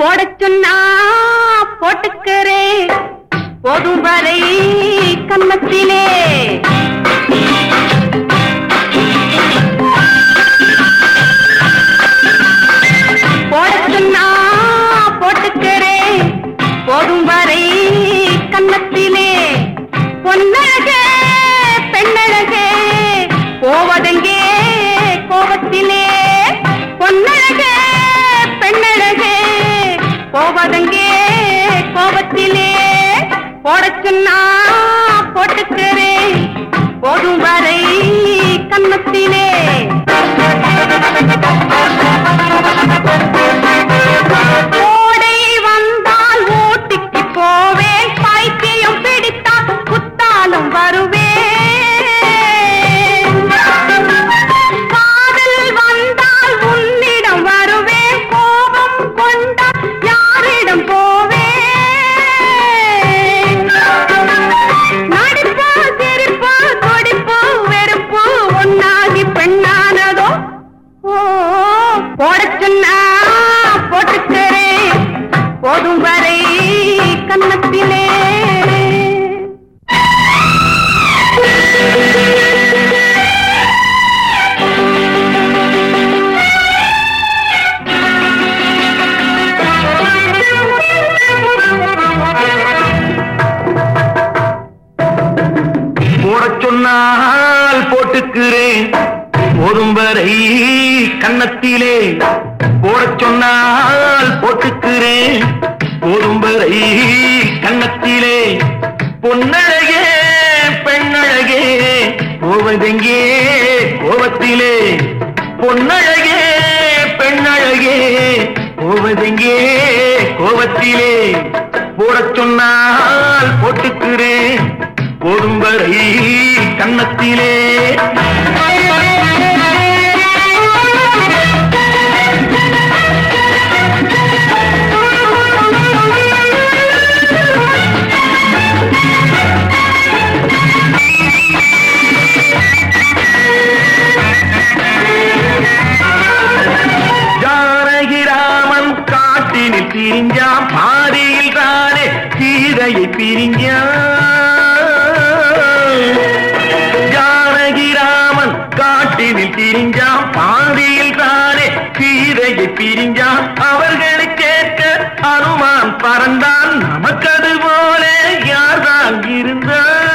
போட சொன்னா போட்டுக்கிறேன் போதும் வரை கன்னத்திலே. வதங்கே கோபத்திலே போடச் சொன்னா போட்டுக்கிறேன் போதும் வரை கன்னத்திலே. போடச் சொன்னால் போட்டுக்கிறேன். போதும் வரை கன்னத்திலே போடச் சொன்னால் போட்டுக்கிறேன். போதும் வரை கன்னத்திலே பொன்னழகே பெண்ணழகே போவதெங்கே கோவத்திலே பொன்னழகே பெண்ணழகே போவதெங்கே கோவத்திலே போடச் சொன்னால் போட்டுக்கிறேன். போதும் வரை கன்னத்திலே ஜானகிராமன் காட்டினில் தானே சீதையை பிரிஞ்சான். பிரிஞ்சான் பாதியில் தானே சீதையை பிரிஞ்சான் அவர்களை கேட்க அனுமான் பறந்தான். நமக்கது போல யார்தான் இருந்தான்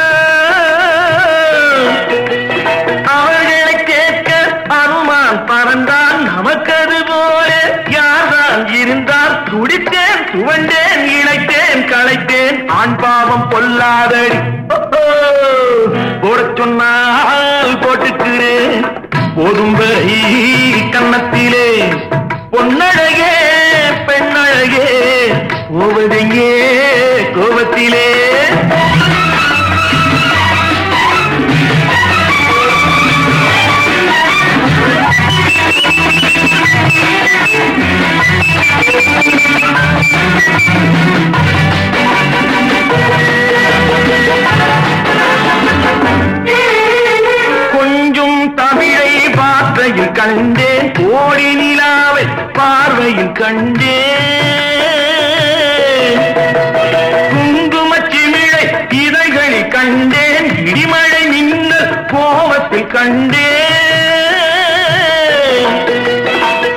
அவர்களை கேட்க அனுமான் பறந்தான். நமக்கது போல யார்தான் இருந்தால் துடித்தேன் துவண்டேன் இழைத்தேன் களைத்தேன். ஆண் பாவம் பொல்லாதடி. போட சொன்னால் போட்டுக்கிறேன். போதும் வரை கன்னத்திலே பொன்னழகே பெண்ணழகே போவதெங்கே கண்டே குங்குமச்சிமிழை இதைகளை கண்டேன் இடிமழை மின்னல் கோபத்தில் கண்டேன்.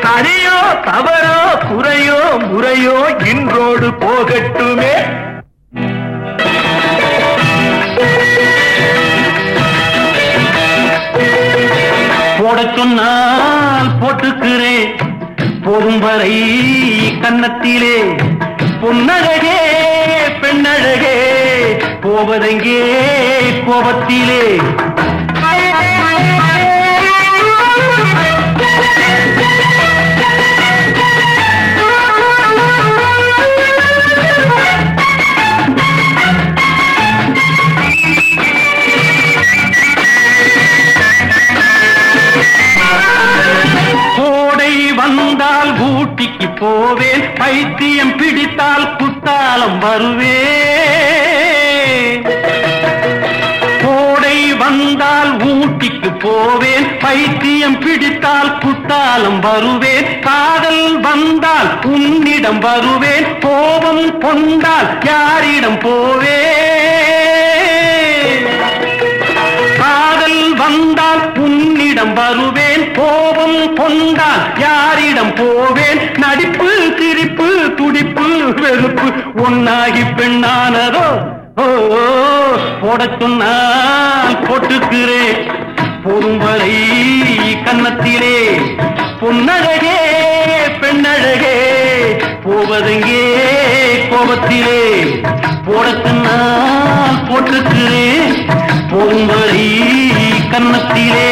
சரியோ தவறோ குறையோ முறையோ இன்றோடு போகட்டுமே. போடச் சொன்னால் போகும் வரை கன்னத்திலே. பொன்னழகே பெண்ணழகே போவதெங்கே கோபத்திலே. போவேன் பைத்தியம் பிடித்தால் குத்தாலம் வருவேன் கோடை வந்தால் ஊட்டிக்கு போவேன் பைத்தியம் பிடித்தால் குத்தாலம் வருவேன். காதல் வந்தால் உன்னிடம் வருவேன் கோபம் கொண்டால் யாரிடம் போவேன். காதல் வந்தால் உன்னிடம் வருவேன் கோபம் கொண்டால் யாரிடம் போவேன்? நடிப்பு சிரிப்பு துடிப்பு வெறுப்பு ஒன்னாகி பெண்ணானதோ? ஓ போடச் சொன்னால் போட்டுக்கிறேன். பொறும்பலை கன்னத்திலே. பொன்னழகே பெண்ணழகே போவதெங்கே கோபத்திலே? போடச் போட்டுக்கிறேன். பொறும்பலை கன்னத்திலே.